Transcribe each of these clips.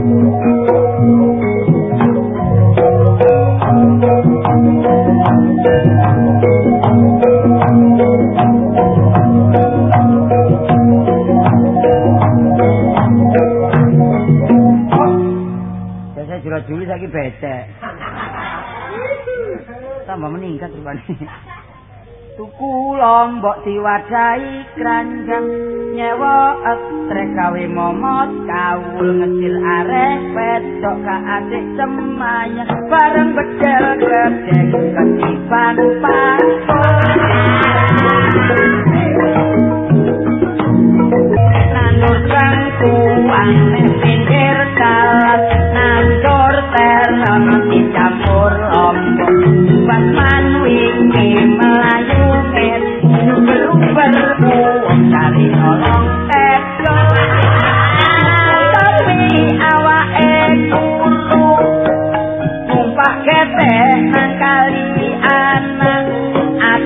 Thank you. Lombok diwadahi kranjang nyewa estrek gawe momot kawul ngecil arek wedok ka adik semaya bareng nandur terang dicampur ombok buat manwingi melayu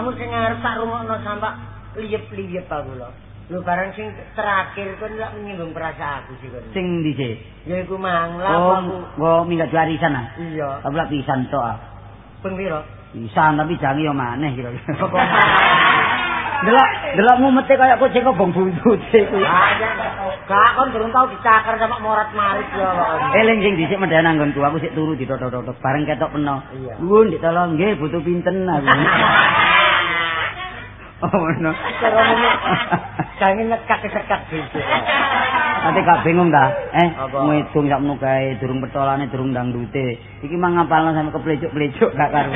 kidungamu sing arep tak rungokno sampak liyep-liyep aku lho. Lho barang sing terakhir kon lak menyinggung perasaanku sih kon. sing dhisik Ya iku mang oh aku. go minggat warisan ah Iya. tapi lak pisan tok ah Ping piro? pisan tapi jangi yo maneh kira-kira delok delok mumete kaya kucing kobong buntute kuwi Ah, ya. Gak kon durung tau dicakar sama morat marit kok. eling sing dhisik medhan anggonku aku sik turu ditotok-totok bareng ketok peno Iya. nuwun dik tolong nggih butuh pinten aku oh ngono Cara ngene jange nekak-nekak dhisik. Nanti gak bingung ta? Eh, Apa? ngitung sak menu kae durung petolane durung dangdute. Iki mah ngapalno sampe keplecuk-plecuk gak karo.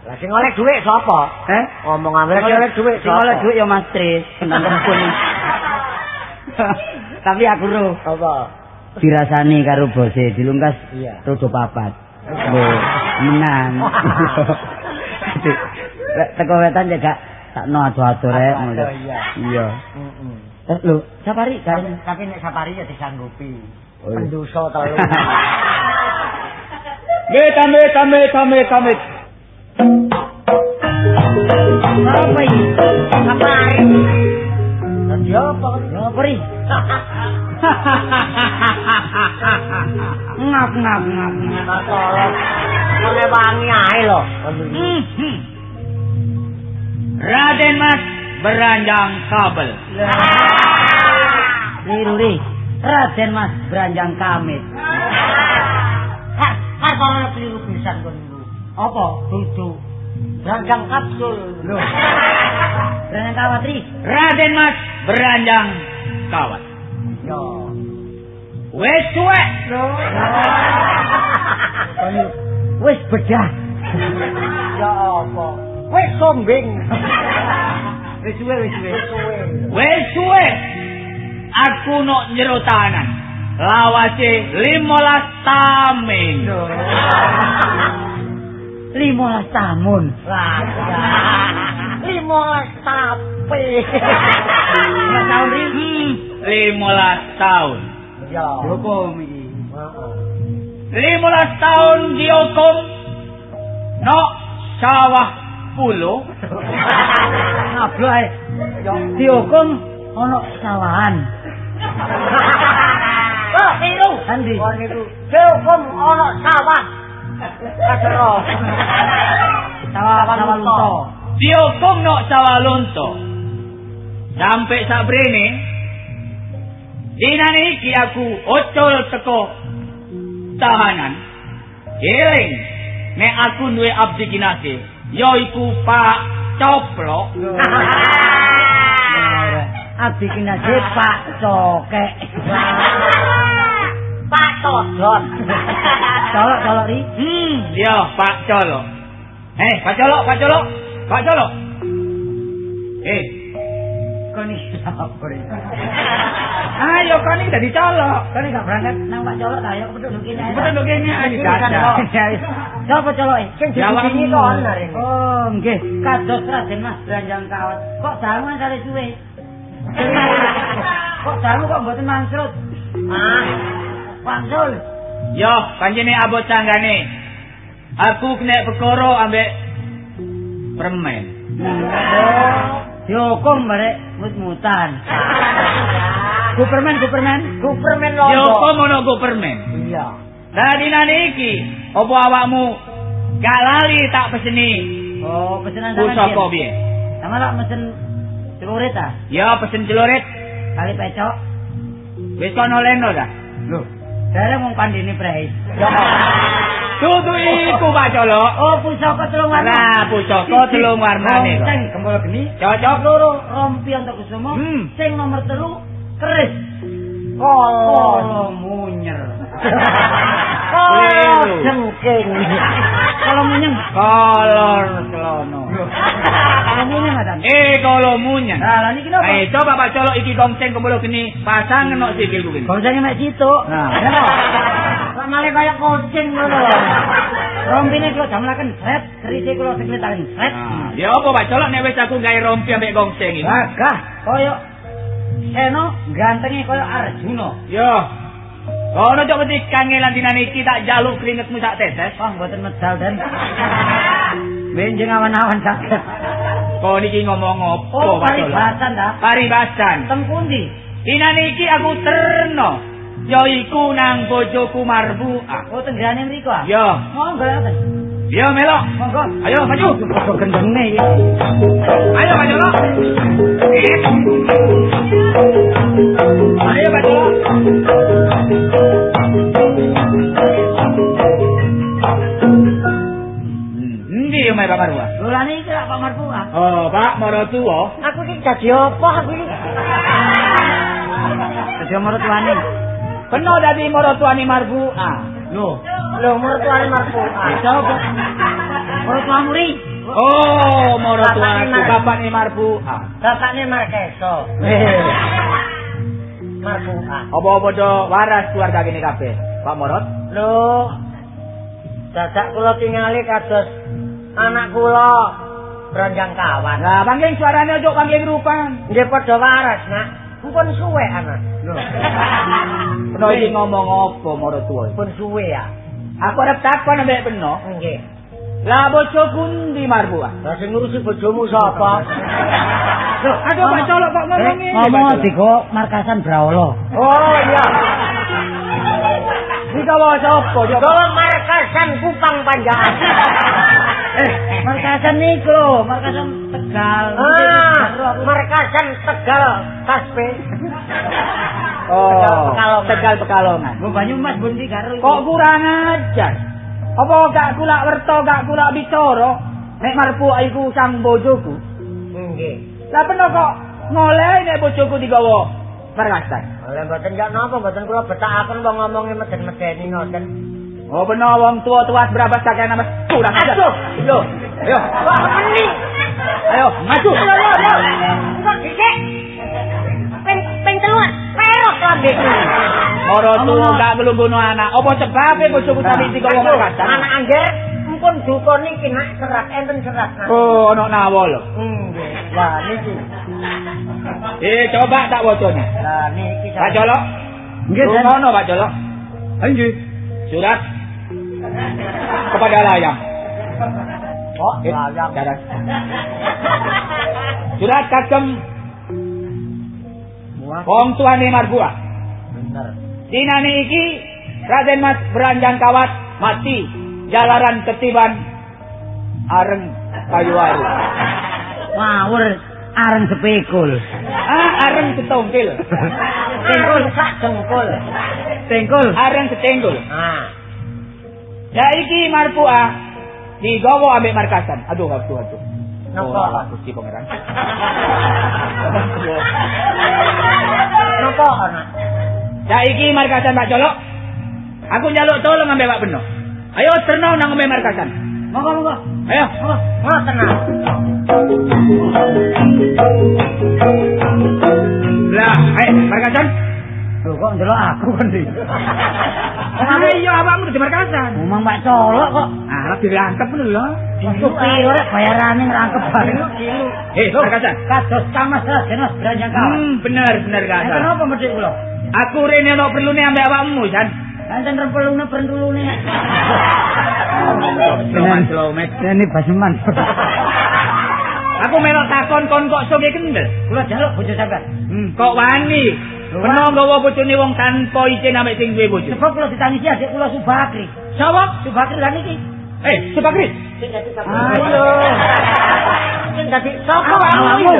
Lah sing oleh dhuwit sapa? Eh? Ngomong ambil sing oleh dhuwit Sing oleh dhuwit ya Mas Tris. Tapi aku ro Apa? dirasani karo bose dilungkas Iya. rodo papat. Lho, menang. Teko wetan ya gak sakno ado-ado rek. Ado-ado, iya. Heeh. Eh, lho, sapari Tapi, kan tapi nek sapari ya disanggupi. Oh, iya. Pendosa telu. Amit, amit, amit, amit, amit. Apa ini? Sapari. Dadi apa? Apa ini? ngap, ngap, ngap, ngap. Tolong. Oleh wangi ae lho. Raden Mas beranjang kabel. Liru li. Raden Mas beranjang kamit. Har, har kono keliru pisan kon niku. Apa? Dudu. Ranjang kapsul. Loh. Beranjang kawat ri. Raden Mas beranjang kawat. Yo. Wes suwe. Wes bedah. Ya apa? Wis sombing. Wes suwe, wes suwe. Wes suwe. Aku nok njero tahanan. Lawase 15 tamen. Limolas tamun. Lah. Limolas tape. Lima tahun ri. Limolas tahun. Ya. Hukum iki. Heeh. Limolas tahun dihukum. No sawah pulo. Ngablay. Dihukum ono sawahan. Oh, iru. Andi. Oh niku. Dihukum ana sawah. Kasero. Sawah sawah lunto. Dihukum no sawah lunto. Sampai sabrene Dinane iki aku ucul teko tahanan. Eling nek aku duwe abdi kinase, yaiku Pak Coplok. Abdi kinase Pak Cokek. Pak Todot. Colok-colok ri. Hmm, yo Pak Colok. Eh, Pak Colok, Pak Colok. Pak Colok. Eh, Koni sapa ri? ayo kan iki dadi colok. Koni gak berangkat nang Pak Colok ta ya pedhot kene. Lho kene ayo Iki dadah. kan Sapa coloke? Sing Jawab. dibini kok ana. Oh, nggih. Kados Raden Mas Branjang Kawat. Kok dalem kare suwe? Kok dalem kok mboten mangsrut? Ah, Pansul. Yo, panjene abot tanggane. Aku kena perkara ambek permen. Oh, dihukum barek mut-mutan. Superman, Superman. Superman kok ngono go permen. Iya. Lah dinane iki, opo awakmu gak lali tak peseni Oh, pesenan pusaka piye? Sama lah mesen celurit ah. Ya pesen celurit, Kali pecok. wis kono leno dah. Loh, dari mau pandini preis. Dudu iku Pak Colok. Oh, pusaka telung warna. Lah pusaka telung warnane kok. Sing gembol geni. Cocok. Loro rompi untuk kusumo. Hmm. Sing nomor telu keris. Kolo. Kolo munyer. Keliru. jengking. Kalau munyeng. Kolor. Kalau munyeng ada. Eh kalau munya. Nah, lah niki napa? Ayo coba Pak Colok iki gongseng kembali geni, pasang nok sikilku gini. Gongsenge mek situ. Nah. Napa? Kok malah kaya kucing ngono lho. Rompine kula damlaken sret, kerise kula sekletaken sret. Nah, ya apa Pak Colok nek wis aku gawe rompi ambek gongseng iki. Gagah kaya Seno gantenge kaya Arjuna. Yo. Kono cok mesti kangelan dinane iki tak jaluk keringetmu sak tetes. Wah, mboten medal den. Benjing awan-awan saged. Kok niki ngomong apa Oh, paribasan ta? Paribasan. Teng pundi? Dinane iki aku terno. Yaiku nang bojoku Marbuah. Oh, tenggane mriku ah. Yo. Monggo ngoten. Yo melok. Monggo. Ayo maju. Kok gendenge iki. Ayo Pak Colok. Oh, Pak Marotuwa. Aku iki dadi apa aku iki? Dadi mertuane. Peno dadi marotuane Marbuah. Lho, Lho mertuane marfuah. sapa? Mertuamu ri. Oh, marotuaku Bapakne Mar- bapakne Markeso. Eh, Marfuah. apa padha waras keluarga kene kabeh? Pak Morot? Lho. Dadak kula tingali kados anak kula Branjang kawan. Lah, pangling suarane ojo pangling rupan. Nggih padha waras, Nak. Pun suwe anak. Lho. Peno iki ngomong apa marotuwa? Pun suwe ya. Aku arep takon ambek peno. Nggih. Lah bojoku ndi Marbuah? Lah sing ngurusi bojomu sapa? Loh, aduh Pak Colok kok ngomong Eh, ngene. Ngomong Pak Colok? digo markasan Braolo. Oh iya. Iki sapa? Yo Gawa markasan Kupang Panjangan. Markasan niku lho, markasan Tegal. Ah, markasan Tegal Kaspe. Tegal Oh, Pekalongan. Tegal Pekalongan. Gue Banyumas bundi karo. Kok kurang ajar? Apa gak kula werto gak kula bicara? Nek Marbuah iku sang bojoku. Nggih. Lah peno kok ngoleh nek bojoku digawa markasan. Oleh mboten jak napa mboten kula betakaken wong ngomongi meden-medeni ngoten. Oh bener wong tua-tua berabas kakek nama kurang ajar. Ayo. Wah, meni. Ayo, maju. Yo yo yo. Kok dhisik? Ping ping telu. Perok lambekku. Moro tuwa gak ngelungguno anak. Apa sebabe bojoku sampe digawa Aduh, markasan? Anak angger mpun duka niki nak serat enten serat. Oh, ono nawa lho. Nggih. Lah niki. Eh, coba tak wacane. Lah niki Pak Colok. Nggih. Ngono Pak Colok. Nggih. Surat kepada layang. Kok Eh, layang. Darat. Surat kagem Wah, wong tuane Marbuah. Bener. Dinane iki Raden Mas Beranjang Kawat mati jalaran ketiban areng kayu waru. ngawur areng sepikul. Ah, areng ketongkil. Cengkul sak jengkul. Tengkul. Areng secenggul. Ah. Ya iki marfu'ah digawa ambek markasan. Aduh, aduh, aduh. Napa? Oh, Gusti pangeran. Napa ana? Ya iki markasan Pak Colok. Aku njaluk tolong ambek Pak Beno. Ayo terno nang ambek markasan. Monggo monggo. Ayo. Oh, ngoten ah. Lho kok ndelok aku kan iki. Ah, iya awakmu di markasan. Ngomong Pak Colok kok. Ah, lagi dirangkep ngono lho. Iku piro rek bayarane ngrangkep bareng. Eh, markasan. Kados Kamas Raden Mas Branjang kawan. Hmm, bener bener Enten kasan. apa medhik kula? Aku rene ono perlune ambek awakmu, San. Enten rempelune pentulune. Sloman slomet. Ini Basuman. Aku melok takon kon kok soge kendel. Kula jaluk bojo sampean. Hmm, kok wani? Peno nggawa bojone wong tanpa izin ambek sing duwe bojo. Sebab kula ditangisi adik kula Subakri. Sapa? Subakri lan iki. Eh, Subakri. Ayo. Sing dadi sapa Awakmu. awakmu?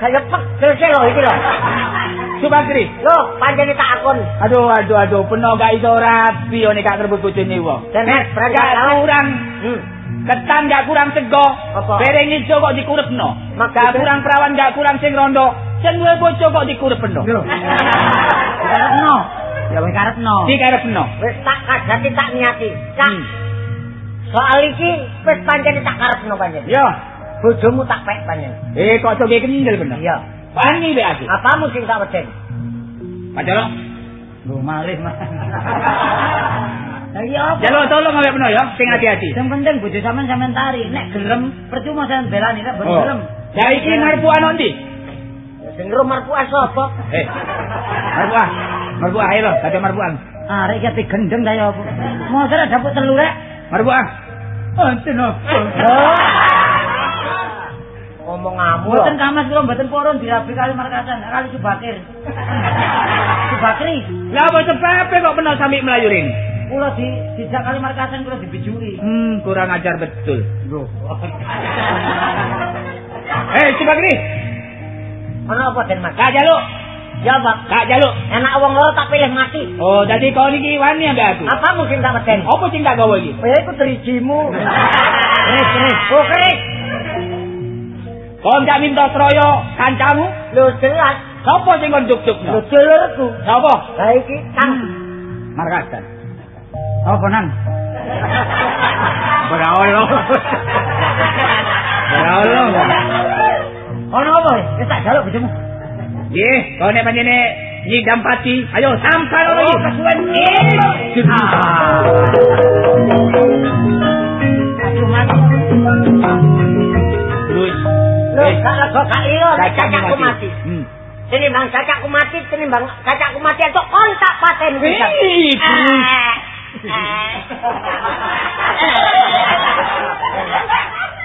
Kaya pegel sih lho iki lho. Subakri. Lho, pancene tak akon. Aduh, aduh, aduh, peno gak iso rapi nek gak rebut bojone wong. Dan Eh, berangkat kurang. Hmm. Ketan gak kurang sego. Apa? Bereng ijo kok. Maksudnya? Gak kurang perawan gak kurang sing rondo. Sing duwe bojo kok dikurepno. Lho. Karepno. Ya wis karepno. Dikarepno. Wis tak kadati tak niati. Cak. Hmm. Soal iki wis pancene tak karepno pancen. Yo. Bojomu tak pek pancen. Eh, kok soge kendel bener. Iya. Wani be aku. Apamu sing tak weden? Jalo. Lho malih Mas. Lah iya apa? Jalo tolong ambek peno ya, sing hati-hati. Yang penting bojo sampean sampean tari. Nek gelem percuma sampean belani nek ben Oh. gelem. Ya iki marfu'an ndi? Sing rumah marfuah sapa? Eh. Marfu'ah. Marfu'ah ayo lho, kata marfu'an. Ah, rek iki gendeng ta ya apa? Mosok rek dapuk telu rek. Marfu'ah. Anten apa? Oh. Ngomong ngamu lho. Mboten kamas kula mboten purun dirabi kali markasan, kali Subakir. Subakri. Lah apa sepepe kok peno sampe melayu rene? Kula di dijak kali markasan kula dibijui. Hmm, kurang ajar betul. Lho. Eh, Subagri, Ana apa Den Mas? Kak Jaluk, Ya, Pak. Kak Jaluk. Enak wong loro tak pilih mati. Oh, jadi kau niki wani ambek aku. Apamu sing tak weden? Apa sing tak gawe iki? Ya iku drijimu. Keris, keris. Oh, keris. Kau ndak minta troyo kancamu? Lho jelas. Sing kon Lho juk-jukno? dulurku. Sopo? Lah iki Kang. Markasan. Apa nang? Ora ono. Ono. Apa? Wis tak jaluk bojomu. Nggih, kau nek panjene nyidam pati, ayo sampal Oh, lagi. kesuwen. Ah. Aduh mati. Terus. Lho Eh, gak lega gak lilo nek cacakmu cacakku mati. Hmm. Tinimbang cacakku mati, cacakku mati entuk kontak paten bisa. Wih, terus.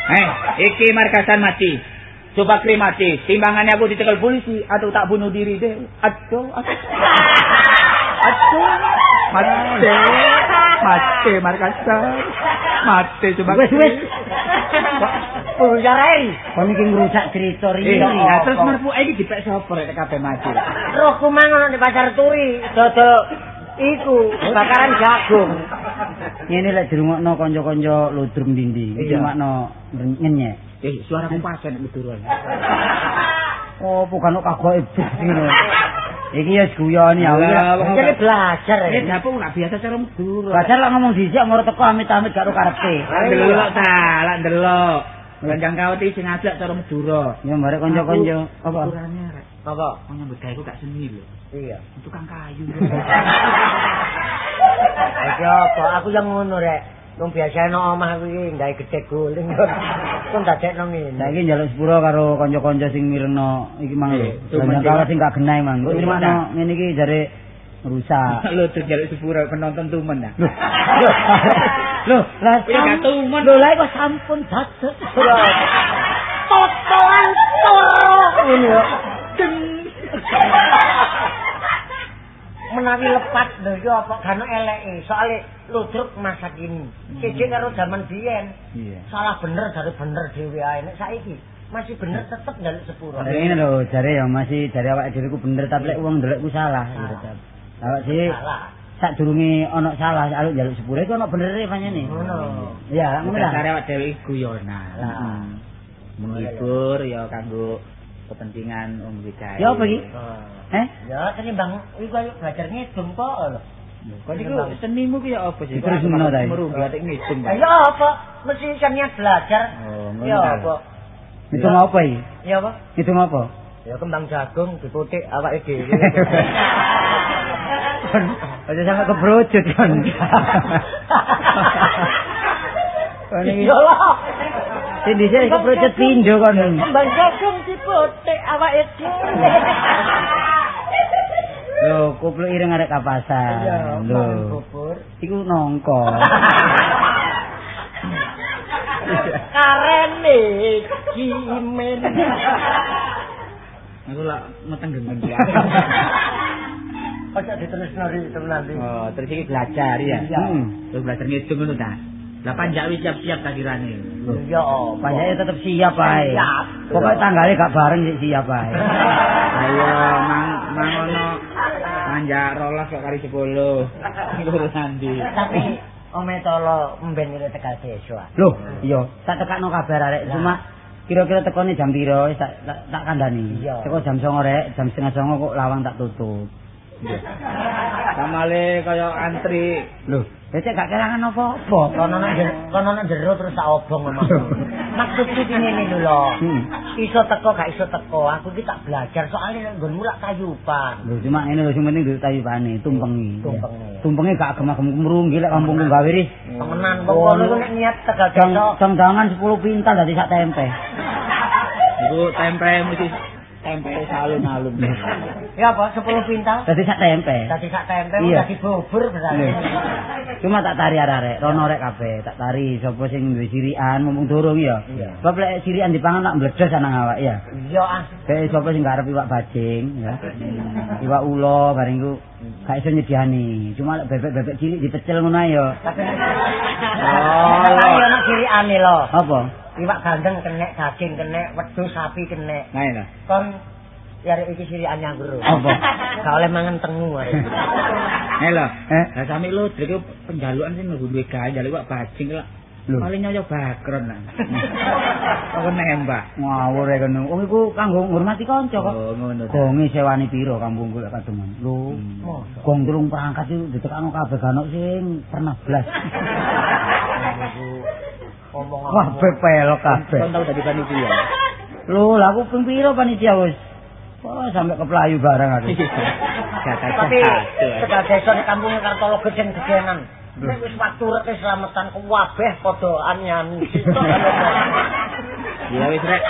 Eh, iki markasan mati. Coba krim mati. Timbangannya aku ditekel polisi atau tak bunuh diri deh. Aduh, aduh. Aduh. Mati. Mati markasan. Mati coba Wis wis. Oh, ya Ren. Kon iki ngrusak cerita Eh, riyo. ya terus marfu iki dipek sapa rek kabeh mati. Rohku mangan di pasar turi, dodol iku bakaran jagung. Ngene lek dirungokno kanca-kanca ludrung dindi. Iki Iya. makno ngenyek. Eh, suaraku pas nek meturan. Oh, bukan kok kagok iblis ngono. Iki ya guyoni ya. Jadi belajar Eh, ya. dapur nak biasa cara meduro. Bacar lah ngomong dhisik moro teko amit-amit karo karepe. Lah delok ta, lah delok. Ganjang kawet iki sing ajak cara meduro. Ya barek kanca-kanca apa? Apa? Wong nyambut gawe gak seni lho. Iya. Tukang kayu. Apa? Aku yang ngono rek. Wong biasa nang omah aku iki gawe gede guling. Kon dadekno ngene. Saiki njaluk sepuro karo kanca-kanca sing mirno iki mang lho. Banyak karo sing gak genah mang. Kok Oh, makno ngene iki jare rusak. Lho tuh jaluk sepuro penonton tumen dah. Loh, lah gak tumen. Lho, lah kok sampun dados. Totolan toro ngene yo. Menawi lepat lho yo apa gano eleke. Soale ludruk masa kini. Siji karo zaman biyen. Iya. Salah bener dari bener dhewe ae nek saiki. masih bener tetep njaluk sepuro. Dari ini lho, jare ya masih jare awake dhewe ku bener tapi lek wong ndelok ku salah. Awak sih Salah. sak durunge ana salah aluk njaluk sepuro iku ana bener e pancene. Ngono. Ya, ngono lah. Dasare awak dhewe guyonan. Heeh. Menghibur ya kanggo kepentingan umum kita. Ya apa iki? Ah. Eh? Ya tenimbang iku ayo belajar ngidung kok lho. Kok niku senimu ki ya apa sih? Terus ngono ta, iki? Merunggu atik ngitung. Ya ya apa? Mesti kan niat belajar. Oh, ngono Ya apa? Itu apa iki? Ya apa? Itu apa? Ya kembang jagung diputik awake dhewe. Aja sampe kebrojot kon. Kon iki Iya lah. sing dhisik kebrojot pindho kon. Kembang jagung diputik awake dhewe. Lho, kupluk ireng arek kapasan. Lho. Iku nongko. Karene kimen. Aku lak meteng gendeng ya. Ojo diterusno ri temenan ri. Oh, terus iki belajar ya. Iya. Hmm. Terus belajar ngitung ngono ta. Lah panjak wis siap-siap takirane. Ya apa? Panjake tetep siap ae. Siap. Pokoke tanggale gak bareng sik siap ae. Ayo mang mangono panjak rolas kok kali 10. Iku nanti. Tapi Ome Tolo mben ile Tegal Desa. Loh, iya, tak tekakno kabar arek. Cuma kira-kira tekone jam piro tak tak, tak kandhani. Iya. Teko jam 09.00 rek, jam setengah 09.00 kok lawang tak tutup. Kamale kaya antri. Loh, becek gak kelangan apa-apa. Kono nang jero, kono nang jero terus tak obong ngomong. Maksudku ki ngene lho lho. Hmm. Iso teko gak iso teko, aku ki tak belajar soalnya nek nggonmu lak kayupan. Lho, cuma ini lho sing penting duit tayupane, tumpengi. Tumpengi. Tumpengi gak gemah-gemah merunggi lek kampungku gawe ris. Temenan kono iku nek niat Tegal Desa. jangan 10 pintal dadi sak tempe. Iku tempe mesti tempe salun-alun. Ya apa 10 pintal? Dadi sak tempe. Dadi sak tempe Iya. dadi bubur. Lho. Cuma tak tari arek, rono rek kabeh, tak tari sapa sing duwe sirikan mumpung durung ya. Sebab lek sirikan dipangan tak mbledos nang awak ya. Iya ah. Kayak sapa sing garep iwak bajing ya. Iwak ulo bareng iku gak iso nyediani. Cuma lek bebek-bebek cilik dipecel ngono ya. Oh, Tapi ane lho. Apa? Iwak gandeng kenek, daging kenek, wedhus sapi kenek. Nah, ini. Kon yare iki sirikan nyanggur. Apa? Gak oleh mangan tengu are. Nih lho. Eh? Lah sami lu iki penjalukan sing nunggu duwe gawe njaluk wak bajing lah. Lho. Paling nyoyo bakron lah. Aku nembak. Ngawur rek ngono. Wong iku kanggo ngurmati kanca kok. Oh, ngono ta. Gonge sewani piro kampungku lek kademen. Lho. Mosok. Gong tulung perangkat itu ditekakno kabeh ganok sing pernah blas. Kabeh pelok kabeh. Kon tau dadi panitia. Lho, lah aku ping piro panitia wis. Wah, sampe keplayu barang aku. Tapi Tegal Desa di kampungnya Kartologo sing gedenan. Nek wis waktu rek selamatan kabeh padha anyan. Ya wis rek.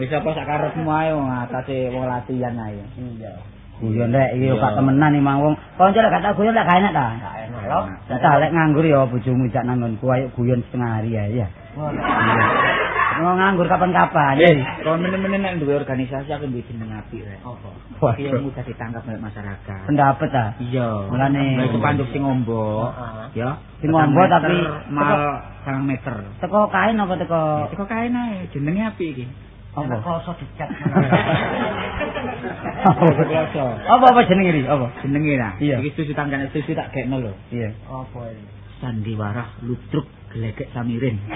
Wis apa sak karepmu ae wong atase wong latihan ae. Iya. Guyon rek iki yo gak temenan iki mang wong. Kanca lek gak tak guyon lek gak enak ta. Gak enak lho. Tak lek nganggur ya bojomu jak nanggonku ayo guyon setengah hari ya ya. Mau nganggur kapan-kapan. Eh, kon menen-menen nek duwe organisasi aku duwe jeneng apik rek. Apa? Iki yang mudah ditangkap oleh masyarakat. pendapat ta. Iya. Mulane- Mulai kepanduk sing ombo. Heeh. Ya. Sing ombo tapi- mal 9 meter. Teko kain apa teko Teko kae nae, jenenge apik iki. Apa kloso dicat. Apa apa jenenge iki? Apa? Jenenge lah. Iya. Iki susu tanggan susu tak gekno lho. Iya. Apa ini? Sandiwarah ludruk gelegek samirin.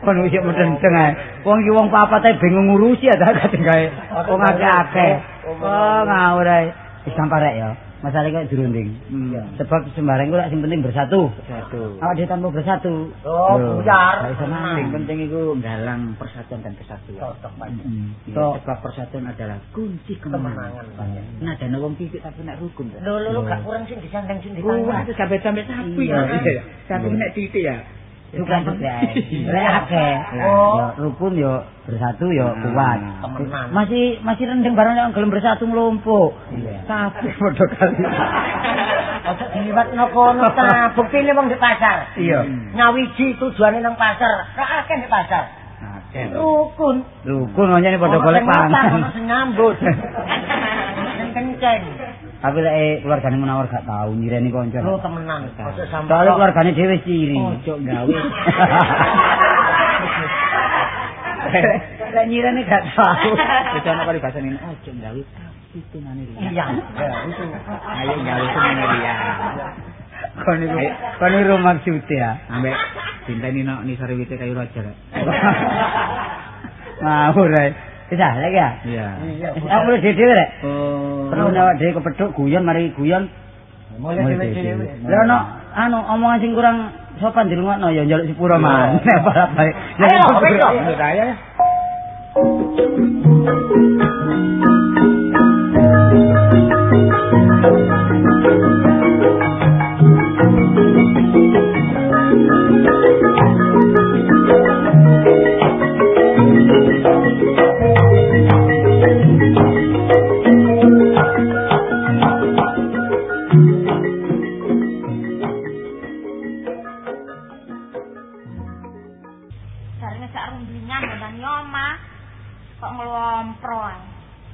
Kon wis medenteng ae. Wong iki wong papat ae bingung ngurusi ya ta kae. Wong akeh-akeh. Oh, ngawur ae. Wis gampang rek ya. Masalah kok dirunding. Hmm. Sebab sembarang lak sing penting bersatu. Satu. Awak dhewe tanpa bersatu. Oh, Lho, buyar. gak iso Sing maling. penting iku nggalang persatuan dan kesatuan. Cocok banget. Hmm. So- sebab persatuan adalah kunci Kemenangan banyak. Nah, dan wong titik tapi nek rukun. Lho lho lho gak kurang sing disandang sing Oh, ditanggung. itu sampai-sampai sapi. Iya. Tapi nek titik ya. Bukan juga. Lek akeh. Oh. Ya, rukun yo bersatu yo kuat. Masih masih rendeng barang yang gelem bersatu mlumpuk. Iya. Kabeh padha kali. Ojo diliwatno kono ta. Buktine wong di pasar. Iya. Nyawiji tujuane nang pasar. Ra akeh di pasar. Rukun. Rukun aja pada Ono golek sing ngutang, pangan. Ono sing nyambut. Sing kenceng. Tapi lek keluargane menawar gak tau nyireni kanca. Lu temenan. Ojo sampe. Soale keluargane dhewe ciri. Ojo gawe. Lek nyirene gak tahu. Wis ana kali basane ojo gawe itu nane liya. Iya. Ayo gawe seneng liya. Kon niku kon niku maksude ya. Ambek dinteni nok ni sore wite kayu raja. Ngawur ae. Ah, lek ya. Iya. Aku wis dhewe rek. Oh. Perlu awak dhewe kepethuk guyon mari guyon. Mulai dhewe-dhewe. Lah ono anu omongan sing kurang sopan dirungokno ya njaluk sepuro Iya. man. Baik. Ayo, wis kok. Ayo saya. Jarine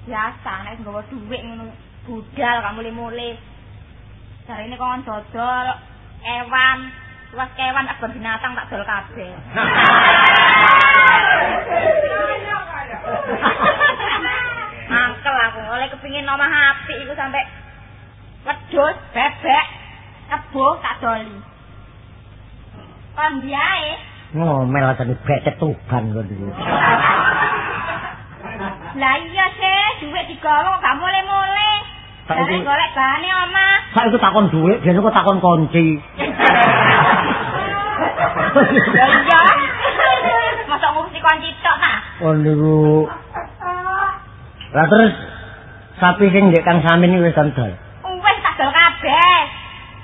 Biasa nek nggawa dhuwit ngono budal gak mule-mule. Jarine kon dodol ewan, luas kewan tak binatang tak dol kabeh. Angkel aku oleh kepingin omah apik iku sampe wedhus, bebek, kebo tak doli. Kon diae Ngomel tadi becet tuban kok iki. Lah iya sih, duit digawa kok gak. Saiki- Dari golek bahane omah. Saiki takon dhuwit, biyen kok takon kunci. Lah iya. Masa ngurusi kunci tok ta? Oh niku. Lah terus sapi sing ndek Kang Samin iki wis dol. Wis tak dol kabeh.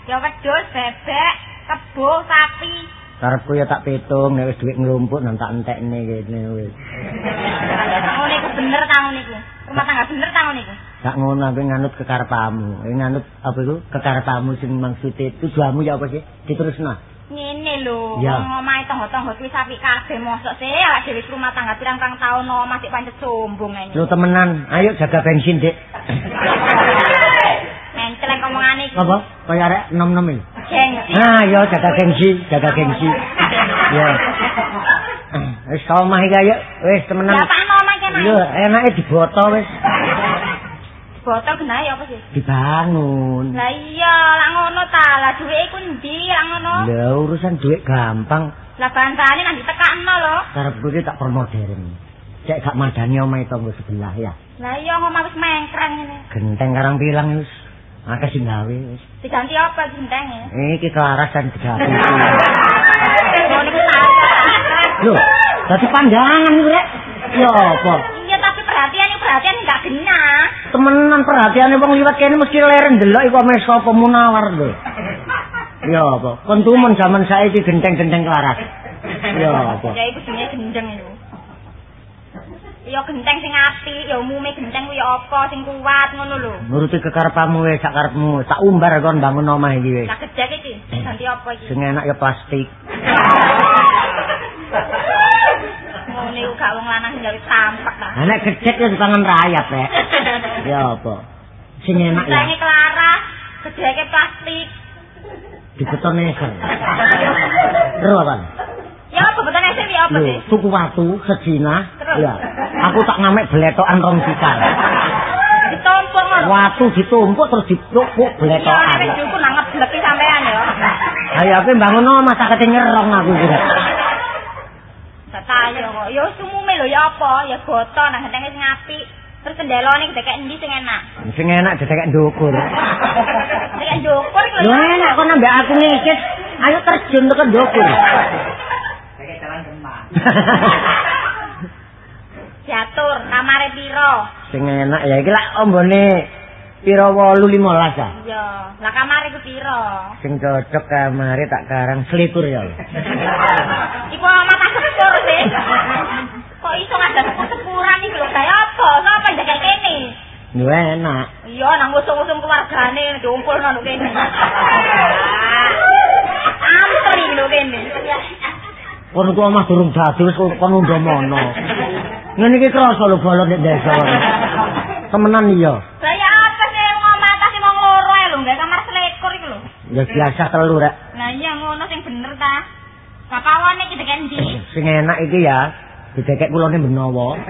Ya wedhus, bebek, kebo, sapi. Karepku ya tak pitung nek wis dhuwit nglumpuk nang tak entekne kene wis. Bener ta ngono iku. Rumah tangga bener ta ngono iku. Gak ngono aku nganut kekarepmu. Eh nganut apa iku? Kekarepmu sing maksude tujuanmu ya apa sih? Diterusno. Ngene lho, Ya. wong omahe tangga-tangga kuwi sapi kabeh mosok sih awak dhewe rumah tangga pirang-pirang taun omah sik pancet sombong ae. Lu temenan, ayo jaga bensin, Dik. Mencelek omongane iki. Apa? Kaya arek nom-nom iki. Gengsi. Ah, yo jaga gengsi, jaga gengsi. Ya. Wis ka omah iki ayo, wis temenan. Ya omah. Yo, enake diboto wis Botol genahe apa sih? dibangun. Lah iya, lak ngono ta. Lah dhuwit iku ndi lak ngono? Lah urusan duit gampang, Lah bantane nang ditekakno lho. karepku iki tak permodern. Cek gak madani omahe tangga sebelah ya. Lah iya ngomong wis mengkreng ngene. Genteng karang pilang wis akeh sing gawe wis. Diganti apa gentenge? Iki kelaras dan diganti. Lho, dadi pandangan iki rek. Ya apa? Iya tapi perhatian iki perhatian enggak genah. Temenan perhatiane wong liwat kene mesti leren ndelok iku ame sapa munawar lho. Ya apa? Kon tumun zaman saiki genteng-genteng kelaras. Ya apa? Ya iku jenenge gendeng iku. Ya genteng sing apik, ya umume genteng ku ya apa sing kuat ngono lho. Nuruti kekarepmu wis sak karepmu. Tak umbar kon bangun omah iki wis. Lah gedek iki ganti apa iki? Sing enak ya plastik. Iku gak wong lanang sing gawe tampak ta. Lah nek gecek ya tangan rayap rek. Ya apa? Sing enak ya Gentenge kelaras, gedeke plastik. dibeton neser. Terus apa? Ya apa betane sih ya apa sih? tuku watu sejina. Ya. Aku tak ngamek beletokan rong sikal. Ditumpuk ngono. Watu ditumpuk terus ditumpuk Ya beletokan. nek cukup nang ngebleki sampean ya. Ayo aku bangun omah tak kate nyerong aku iki. Satayo kok. Ya sumume lho ya apa? Ya goto nang gentenge sing apik. Terus kendelone gedeke endi sing enak? Sing enak dedek ndukur. Sing ndukur iku Lho enak kok nambah aku ngikis. Ayo terjun tekan ndukur. Kayak jalan kemang. diatur kamare piro? Sing enak ya iki lak ombone pira 8 15 ah. Iya, lah kamare ku piro? Sing cocok kamare tak karang selikur ya. Iku omah sepur sih. Kok iso ngadak sepur-sepuran iki lho, kaya apa? Sapa jaga kene? Lho enak. Iya, nang usung-usung keluargane diumpul nang kene. Antri lho kene. Kon ku omah durung dadi wis kon undo mono. Ngene iki krasa lho bolon nek desa. Temenan iya. Lah ya apa sih omah atas wong loro ae lho, gawe kamar selikur iki lho. Ya biasa telu rek. Lah iya Kapawane iki tekan ndi? Sing enak iki ya. Didekek kulone menawa.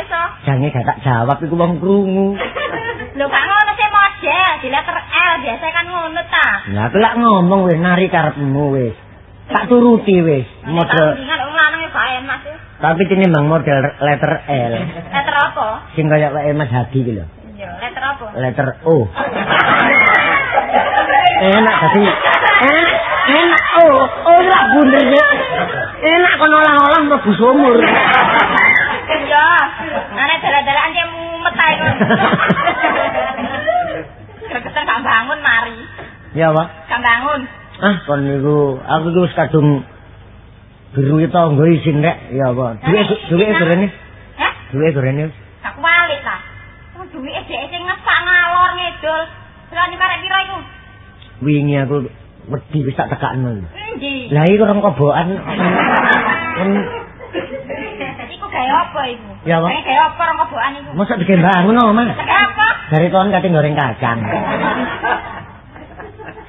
Iso. Jange gak tak jawab iku wong krungu. Lho gak ngono sih model, di letter L biasa kan ngono ta. Lah aku lak ngomong wis nari karepmu wis. Tak turuti wis model tapi tinimbang model letter L Letter apa? sing kaya wae Mas Hadi iki lho. Iya, letter apa? Letter O. enak tadi. Enak, enak. Oh, oh lak bunder ya. Enak kon olah-olah mlebu sumur. Iya. Ana dalan-dalan dia mumet ae kok. Gregetan gak bangun mari. Ya, Pak. Gak bangun. Ah, kon niku aku wis kadung biru tangga isin rek. Ya, Pak. Duwe duwe gorene. Hah? Duwe gorene. Gak kualik ta. Wong duwike dhek sing ngesak ngalor ngidul. Selani karek pira iku? Wingi aku wedi wis tak tekakno. Endi? Lah iki orang kobokan. Iku gawe apa iku? Ya, Pak. Gawe apa rong kobokan iku? mosok digembangun Mas. Gawe apa? Dari tahun kate goreng kacang.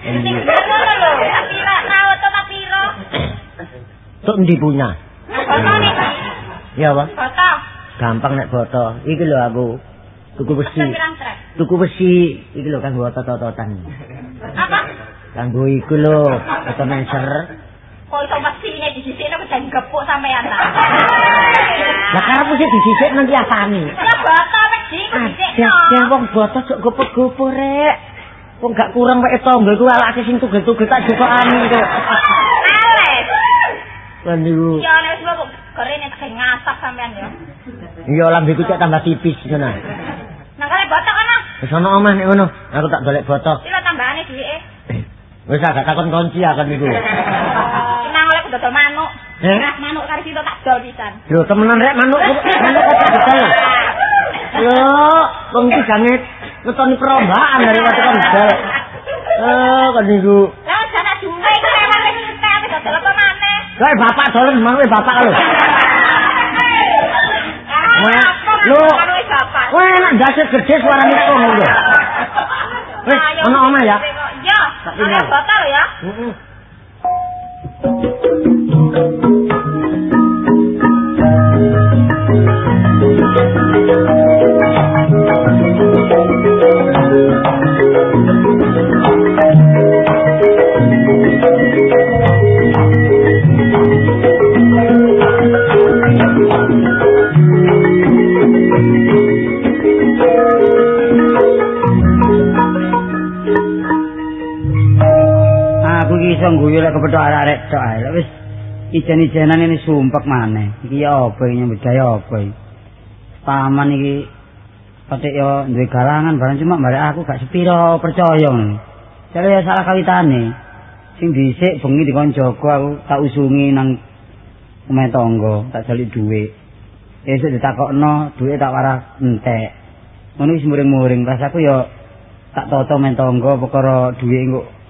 Sing ngono lho. Tapi ra rawat to ta pira? Tuk ndi punya? Ya, Pak. Foto. Gampang nek foto. Iki lho aku tuku besi. Tuku besi iki lho kanggo otot-ototan. Apa? Kanggo iku lho, foto meser. Kok iso mesine disisikno kejan gepuk sampean ta? Lah karepmu sih disisik nanti asani. Ya foto wedi Ada disikno. ya wong boto sok gopo-gopo rek. Wong gak kurang wae tangga iku alake sing tugel-tugel tak jukokane kok. Ales. Lan niku. Ya nek wis kok gorene tak ngasak sampean ya. Iya lambeku cek tambah tipis ngono. Nang kare botok ana. Wis ana omah nek ngono. Aku tak golek boto. Pira tambahane duwike? Wis agak takon kunci akan niku. Nang oleh dodol manuk. Eh? Nah, manuk karo sito tak dol pisan. Lho temenan rek manuk manuk kok betul. Lho, wong iki jange ngetoni perombakan dari waktu kan bal. Eh, kan niku. Lah jane duwe iki memang wis entek wis dodol apa maneh. Kae bapak dolen manuk bapak lho. Wah, Wah, enak dasar gede suarane kok ngono. Wis, ana omah ya. Iya, Tak ana ya. Heeh. Aku iki guyu lek kepethuk arek-arek tok ae. Lek wis ijen-ijenan ini sumpek maneh. Iki apa nyambut gawe apa iki? Paman iki petik yo duwe galangan barang cuma barek aku gak sepiro percaya. Jare ya salah kawitane. Sing dhisik bengi dikon jaga aku tak usungi nang omahe tangga, tak jalik dhuwit. Esuk ditakokno, dhuwit tak warah entek. Ngono wis muring-muring rasaku yo tak toto men tangga perkara dhuwit engko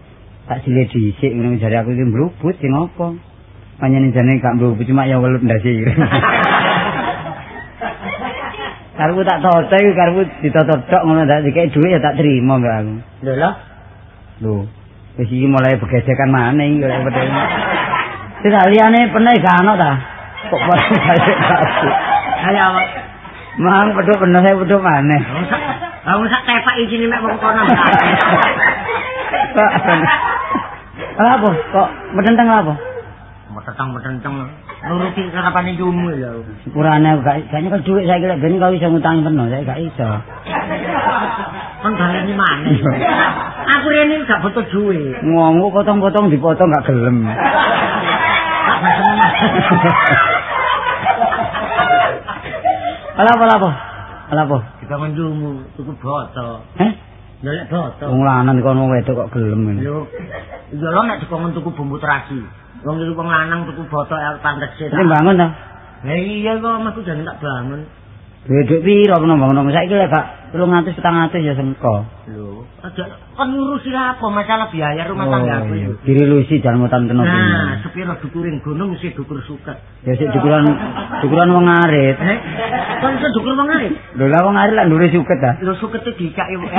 tak sile dhisik ngono jare aku iki mbrubut sing apa? Panjenengan jane gak mbrubut cuma ya welut ndasi Karepku tak toto iki karepku ditoto tok ngono tak dikek dhuwit ya tak trimo mbak aku. Lho lho. lho wis iki mulai begesekan maneh iki kaya pedhe Wis liyane peneh gak ana ta? Kok pas balik aku Ayo awak. Mang pedhuk peneh saya pedhuk maneh. Lah sak tepak isine mek wong kono. Apa kok medenteng apa Metentang-metentang nuruti karepane jumu lho. Sepurane aku gak gak nyekel dhuwit saiki lek ben kau iso ngutangi penuh, saya gak iso. Kon daleni maneh. Aku rene gak butuh duit. Ngomong potong-potong dipotong gak gelem. Tak basem. Ala apa apa? Ala apa? Dibangun jumu tuku boto. Heh? Nyolek boto. Wong lanang kono wedok kok gelem. Lho, iya lho nek dikongen tuku bumbu terasi. Wong iki wong lanang tuku boto air pantese. Ini bangun ta? Lah iya kok masku jane tak bangun. Duit piro penembang-penembang saiki lek gak 300 400 ya sengko. Lho, aja kon ngurusi apa masalah biaya rumah tangga aku iya. itu. Dirilusi jan mutan kena Nah, sepiro dukuring gunung sih dukur suket. Ya sik dukuran dukuran wong arit. Eh, kon iso dukur wong arit. Lho lah wong arit lah ndure suket ta. Lho suket iki dikak ibu.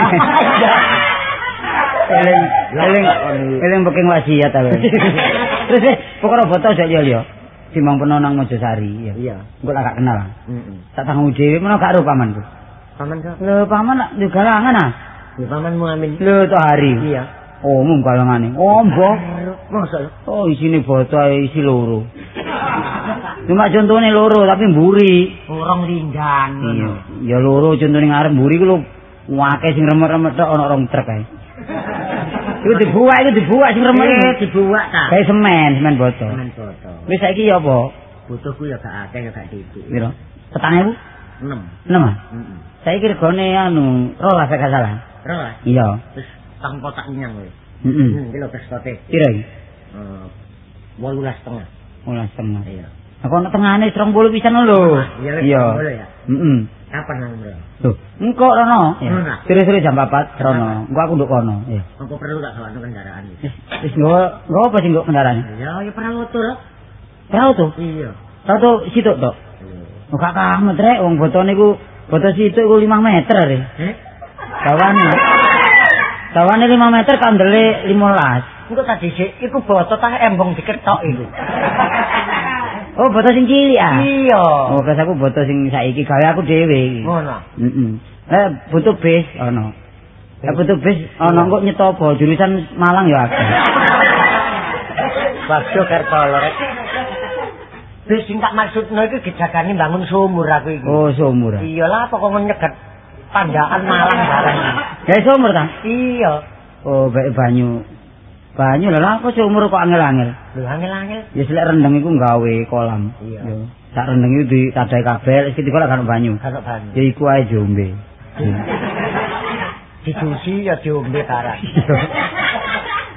Eling eling eling wasiat ta. Terus eh pokoke foto aja ya ya. Timbang peno nang Mojosari ya. Iya. Engko gak kenal. Heeh. Tak tanggung dhewe menawa gak ro pamanku. Paman kok. Lho paman nak di galangan ah. Ya pamanmu amin. Lho to hari. Iya. Oh, mung galangane. Oh, mbok. Masa lho? Oh, isine botol isi loro. Cuma contone loro tapi mburi. Orang linggan. Iya, ya loro contone ngarep mburi ku lho wake sing remet-remet tok ana rong truk kae. Iku dibuak, iku dibuak sing remet. Eh, dibuak ta. Kayak semen, semen botol. Paman foto. Wis saiki ya apa? Butuhku ya gak akeh gak titik. Piro? Petang ewu? 6. Enam ah? Heeh. Saiki regane anu, rolas gak salah. Rolas. Iya. Terus tanpa tak nyang kowe. Heeh. Hmm, iki lho kestote. Piro iki? Eh, 18 setengah. Olah setengah. Iya. Aku ana tengane 30 pisan lho. Iya, wis, Iya. boleh ya. Heeh. Kapan nang bro? Loh, engko rono. Sire-sire jam 4 rono. Engko aku nduk kono. Apa perlu tak sawano kendaraan iki? Wis wis nggo nggo apa sing nggo kendaraan? Ya, ya perahu tuh lho. Tahu tuh. Iya. Tahu tuh situ tok. Oh gak kamet rek wong botone iku boto situ iku 5 meter rek. Eh? Dawane. Dawane 5 meter kandele 15. Engko tadi sik iku boto tah embong diketok iku. Oh, boto sing cilik ah. Iya. Oh, kes aku boto sing saiki gawe aku dhewe iki. Ngono. Heeh. Eh, butuh bis ana. Eh, butuh bis ana kok nyetopo jurusan Malang ya akeh. Bagyo Kertolo. Bis sing tak maksudno iki dijagani bangun sumur aku iki. Oh, sumur. Iya lah pokoknya nyegat pandaan Malang bareng. Gawe sumur ta? Iya. Oh, bae banyu. Banyu lho lah kok sumur kok angel-angel. Lho angel-angel. Ya selek rendeng iku gawe kolam. Iya. Sak rendeng iku ditadai kabel, iki dikola kan banyu. Kalau banyu. Ya iku ae jombe. Dicuci ya diombe barang.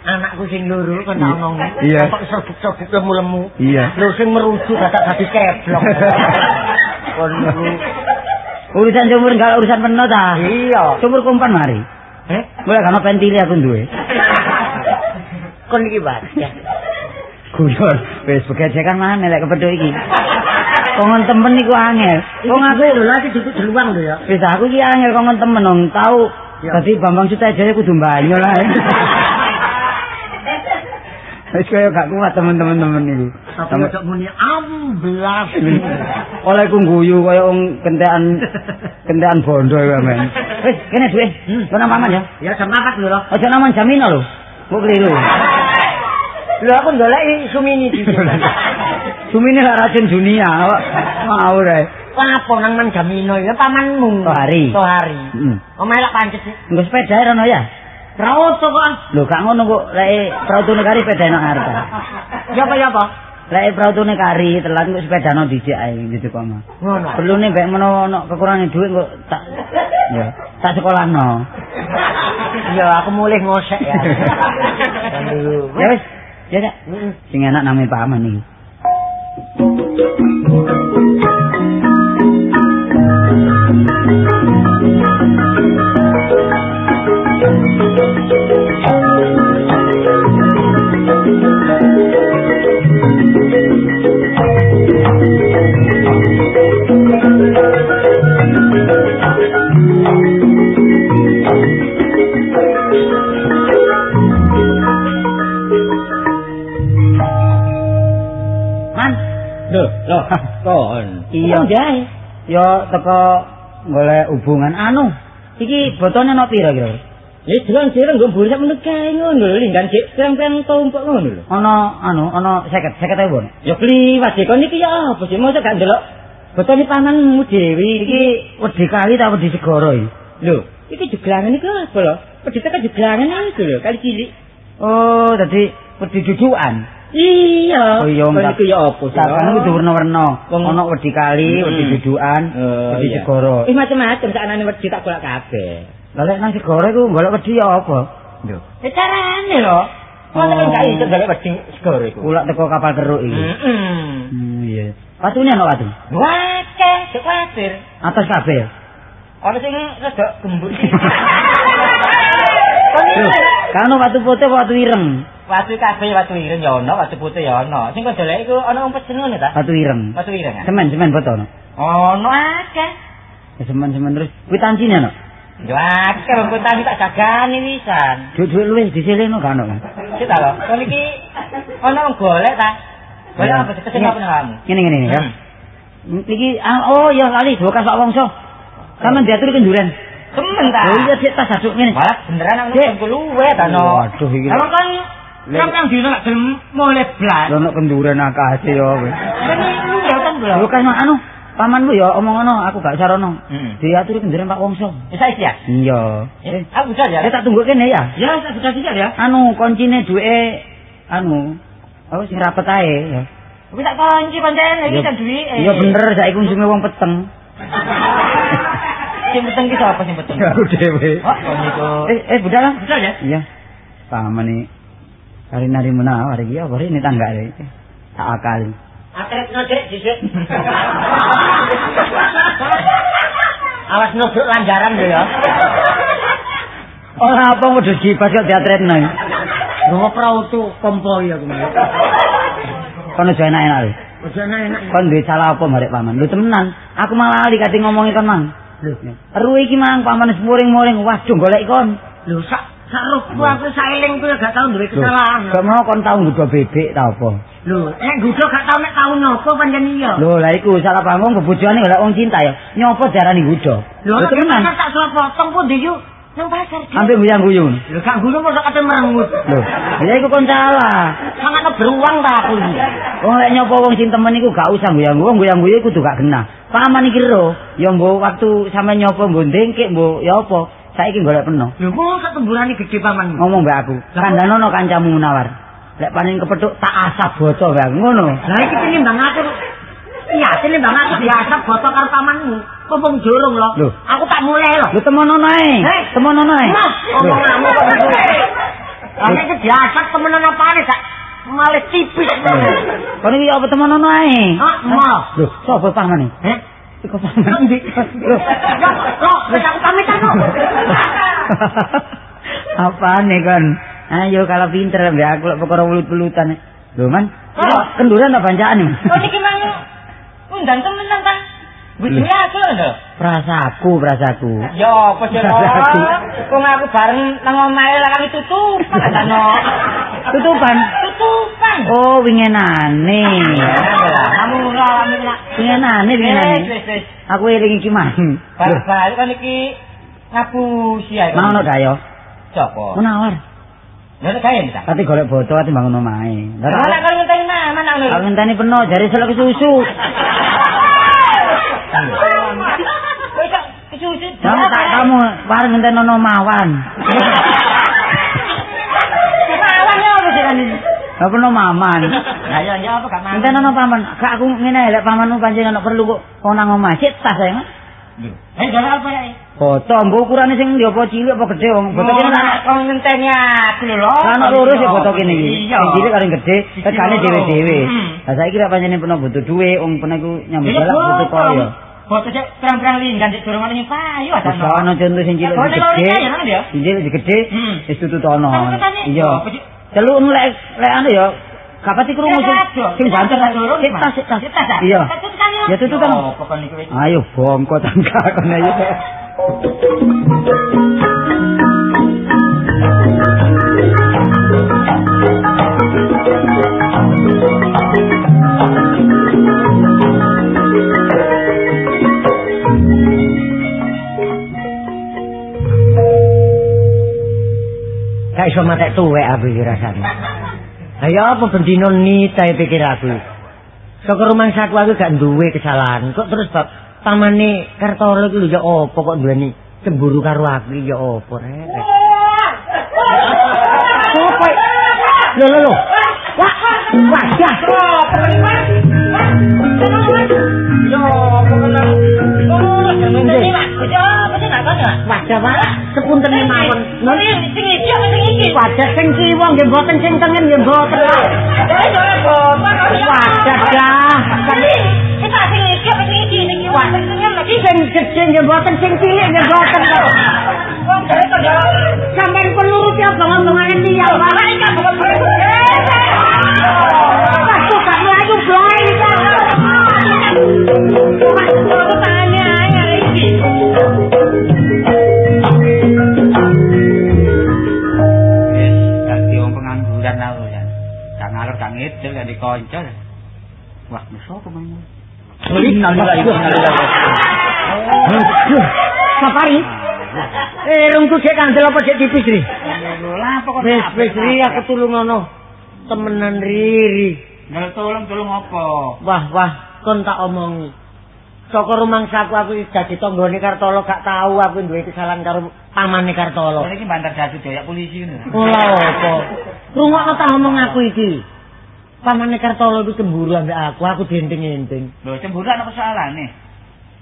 Anakku sing loro kan tak ngomong. Iya. Kok sobuk-sobuk lemu-lemu. Iya. Lho sing merujuk gak dadi keblok. Kon. Urusan sumur enggak urusan peno ta? Iya. Sumur kumpan mari. Eh? Mulai kan pentili aku duwe. Kon iki. Ya. Guyon, wis begejekan mana lek kepethuk iki. Kongon temen iku angel. Wong aku lho lagi dikut deluang lho ya. wis aku iki angel kongon temen wong tau Ya. dadi Bambang Sutajaya kudu banyu lah. Wis kaya gak kuat temen-temen temen iku. Tapi ojo muni amblas. Oleh ku guyu kaya wong kentekan kentekan bondo iku men. Wis kene duwe. Kok nang paman ya. Ya jam 4 lho. Aja naman jamina lho. Keliru. Lho aku ndoleki Sumini di. Sumine lak racun dunia. Awak mau re. Apa nang man Jamino ya pamanmu. Tohari. Tohari. Heeh. Omelak pancet sih. Nggo sepeda rono ya. Raoto kok. Lho gak ngono kok lek prautune kari sepeda nang ngarep. Ya apa ya apa? Lek prautune kari telat kok sepeda nang dhisik ae gitu kok mah. Ngono. Perlune mbek menawa ana kekurangan dhuwit kok tak ya tak sekolahno. Ya aku mulih ngosek ya. Aduh. Ya wis. Ya nek sing enak namanya Pak Aman iki. Man, Loh, kon. iya jae. Yo teko golek hubungan anu. Iki botone no pira kira? Ya jirang-jirang nggo mburi sak meneh kae ngono lho, linggan sik pirang-pirang tumpuk ngono lho. Ana anu, ana 50, 50 ewu. Ya kliwat sik kon iki ya apa sih mosok gak ndelok botone pamanmu dhewe iki. Iki wedi kali ta wedi segara iki? Lho, iki jeglangan iki apa lho? Pedite kan jeglangan iku lho, kali cilik. Oh, dadi wedi dudukan. Iya. Oh iya, iku ya apa sih? Sakan kudu werna-werna. Wong- Ana wedi kali, wedi dudukan, Oh, wedi segara. Wis macam-macam saknane wedi tak golek kabeh. Lah lek nang segara iku golek wedi ya apa? Lho, Ya carane lho. Mosok kan Oh. gak iso golek wedi segara iku. ulak teko kapal keruk iki. Heeh. Hmm, iya. Watune ana watu. Wake, sik kuwatir. Atas kabeh. Ana sing rada gembur. Kan ana watu putih watu ireng? Watu kabeh watu ireng ya ana, watu putih ya ana. Sing kok delek iku ana umpet jenenge ta? Watu ireng. Watu ireng. ah? Semen, semen betul. Ono akeh. Ya, semen, semen terus. Kuwi tancine ana. Yo akeh wong kota tak jagani wisan. Duit-duit luwih disilihno kan ono. Sik ta lho. Kon iki ana wong golek ta? Golek apa kesel apa nang kamu? Ngene ngene ya. Iki ah, oh ya lali dua kasak wongso. Sampe diatur kenduren. Temen ta? Oh iya sik tas aduk ngene. Malah beneran nang Sik. luwe ta no. Waduh iki. Kalau kan Sampeyan dino gak gelem mulai blas. Ono kenduren akase ya. kowe. Ini lu ya kan belum. Lho kan anu pamanmu ya omong ngono, aku gak sarono. Heeh. Diaturi kenduren Pak Wongso. Wis ya. Iya. Eh, aku bisa ya. Eh tak tunggu kene ya. Ya, saya sudah siap ya. Anu koncine duwe anu apa sing rapet ae ya. Wis tak kunci pancen iki Iya. kan duwike. Iya bener saiki kunjunge wong peteng. Sing peteng ki sapa sing peteng? Aku dhewe. Oh, niku. Eh eh budal. Bisa ya? Iya. Paman nih. Hari nari menawar iki apa ini tangga iki. Tak akali. Atret ngedek dhisik. Awas nubuk lanjaran lho ya. Ora apa wedhus kipas kok diatretno. Ngomong prautu kompo ya kemarin. Kono aja enak-enak lho. Ojo enak. Kon duwe salah apa marek paman? Lho temenan, aku malah ali kate ngomongi kon mang. Lho, Ruwe iki mang paman wis muring-muring, waduh golek kon. lho sak sak rohku aku saeling ku gak tau duwe Lho, kesalahan. Gak mau kon tau nggodho bebek ta apa? Lho, nek gudo gak tau nek tau nyopo pancen iya. Lho, lah iku salah paham bebojone golek wong cinta ya. Nyopo diarani nggodho? Lho, Lho temenan tak suruh potong pun di yuk. Nang pasar. Ambil guyang-guyung. Lho, gak gudo mosok kate merengut. Lho, ya iku kon salah. Sangat beruang ta aku iki. Wong lek nyopo wong sing temen iku gak usah guyang-guyung, guyang-guyung kudu gak genah. Paman iki ro, ya mbok waktu sampe nyopo mbok ndengkek mbok ya apa? Saiki golek peno. Lho, mosok temburane gede paman. Ngomong mbak aku, kandhanono kancamu munawar. Lek panen kepethuk tak asap boto mbak ngono. Lah iki tinimbang aku. Iya, tinimbang aku biasa foto karo pamanmu. Popong jorong lho. Aku tak mulai lho. Lho temonono ae. Heh. Temonono ae. Mas, Lho. omonganmu kok gitu. Lah nek biasa temenan apane sak malah tipis. Kon iki apa temonono ae? Ah, mau. Lho, sapa paman iki? Heh? Iku paman. Endi? Lho. Yo, yo, wis aku pamit aku. Apane kon? Ayo kalau pinter mbak aku lek perkara wulut-wulutan. Lho man, kenduran apa bancaan iki? Kok iki mang undang temenan ta? Bujune aku lho. Prasaku, prasaku. Ya apa sih lho? Kok aku bareng nang omahe larang tutupan ta no. Tutupan. Tutupan. Oh, wingenane. Kamu ora ame nak. Wingenane, Wis wingenane. wis wis. Aku eling iki mang. Lho, Balik kan iki ngapusi ae. mau no dayo. Sopo? Menawar. Lha nek gawe ta? Tapi golek botol ati bangun omahe. Lah Lah nek kalau ngenteni mana nak lho. Aku ngenteni peno jare selek susu. Wis kesusu. Kamu tak kamu bareng ngenteni ono mawan. Mawan ya apa sih kan? Lah peno maman. Lah ya ya apa gak mawan. Ngenteni ono paman. Kak aku ngene ae, lek pamanmu pancen ono perlu kok kok nang omah. Tas sayang. Eh jangan apa ya? Foto mbok ukurane sing ndi apa cilik apa gedhe wong foto kene Nek ngenteni aku lho. Lah ana loro sing foto kene iki. Iya. Sing cilik karo gedhe, tegane dhewe-dhewe. Hmm. Lah saiki pancen peno butuh dhuwit, wong peno iku nyambut Iya, galak butuh koyo. Foto cek terang-terang linggan cek durung ana payu ada. Wis ana contoh sing cilik Foto sing loro nang cilik sing gedhe Hmm. wis tututono. Kan ketane. Iya. Sih? Celuk lek lek anu ya Kapan sih krungu sing sing banter turun. sik tas sik tas. Sik tas. Iya. Ya. Tututan. Oh. Ayo bongko tangga kon ayo. Gak iso matek tuwek aku iki rasane. Ayo apa bendino nita pikir aku. Saka rumah saku aku gak duwe kesalahan. Kok terus bab pamane Kartoro iki lho ya apa kok duweni cemburu karo aku ya apa rek. Apa? Lho lho lho. Wah, wajah. Wajah wae sepunten mawon. Wajah sing kiwa nggih mboten sing tengen nggih mboten. Wajah dah. Sing gede nggih mboten sing cilik nggih mboten. Sampeyan pun nuruti apa ngomongane dia, Pak. Gak ngidul gak dikonco. Wah, inna ilaihi raji'un. Safari. Eh, rungku sik kandel apa sik tipis ri? Lah apa kok Wis wis ri aku tulungono. Temenan riri. Ngal tolong tolong apa? Wah wah kon tak omongi. Saka rumangsaku aku iki dadi tanggane Kartolo gak tahu aku duwe kesalahan karo pamane Kartolo. Kok iki bantar jatuh doyak polisi ngono. Ora apa. Rungokno tak omong aku iki. Pamane Kartolo itu cemburu ambek aku, aku dienting-enting. Lho cemburu ana persoalane.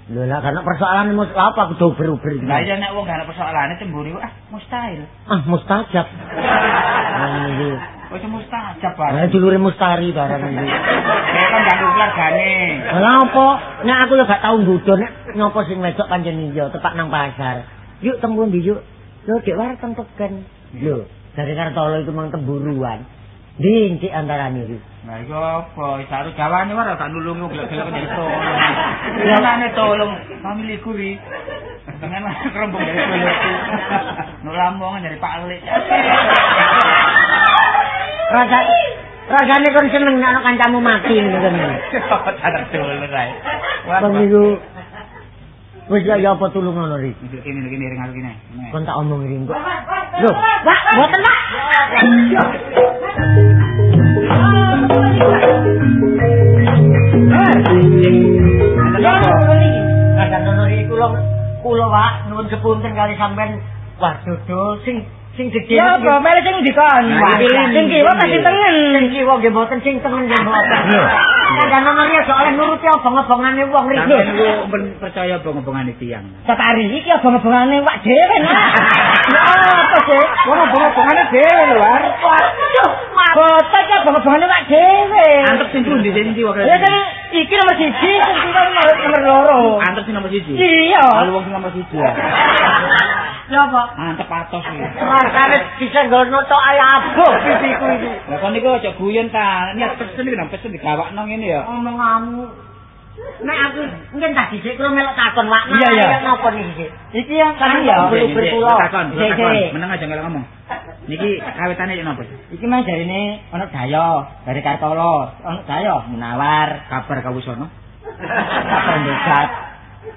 Lho lah karena persoalan mus apa aku do uber-uber iki. Lah iya nek wong gak ana persoalane cemburu ah mustahil. Ah mustajab. Nah. Kok itu mustajab Lah bareng. dulure mustari barang iki. Ya kan gak keluargane. Lah apa? Nek aku ya gak tau nggodho nek nyopo sing wedok pancen iya tepak nang pasar. Yuk tembung ndi yuk. Lho dek war tenteken. Lho, dari Kartolo itu mang temburuan. Ndi cik antarane iki? Lah iku apa? Saru jawane ora tak nulungi gelek-gelek dari tolong. Ya nane tolong family kuwi. Dengan kerembung dari kulitku. Nuk lamongan dari Pak Alik. Raga Ragane kon seneng nek ana kancamu mati ngono kan. Tak dulu rae. Kon niku wis ya ya apa tulungono ri. Iki kene kene ring aku kene. Kon tak omong ri kok. Lho, Pak, mboten Pak. Kula kula Pak nuwun sepunten kali sampean Wah, dodo sing sing dikin. Ya, kok mele sing dikon. Sing kiwa kasih tengen. Sing kiwa nggih mboten sing tengen nggih boten. Ada nomornya soalnya nuruti obong-obongane wong rek. Ben percaya obong-obongane tiyang. Setari iki obong-obongane wak dhewe lah. Ya apa sih? Wong obong-obongane dhewe lho, war. Boten ya obong-obongane wak dhewe. Antep sing pundi sing kiwa kan. Ya kan iki nomor 1, sing kiwa nomor 2. Antep sing nomor 1. Iya. Lalu wong nomor 1. Ya apa? Mantep atos iki. Rasane bisa nggono to ayabuh pipiku iki. Lah kon niku aja guyon ta. Niat pesen iki pesen digawakno ngene ya. Omongamu. Nek aku ngen tak dhisik kulo melok takon wak. Iya ya. Napa niki iki? Iki yang kan ya. Takon. Meneng aja ngelak ngomong. Niki kawetane napa? Iki mah jarine ana daya dari Kartolo. Ana daya menawar kabar kawusono. Kabar dekat.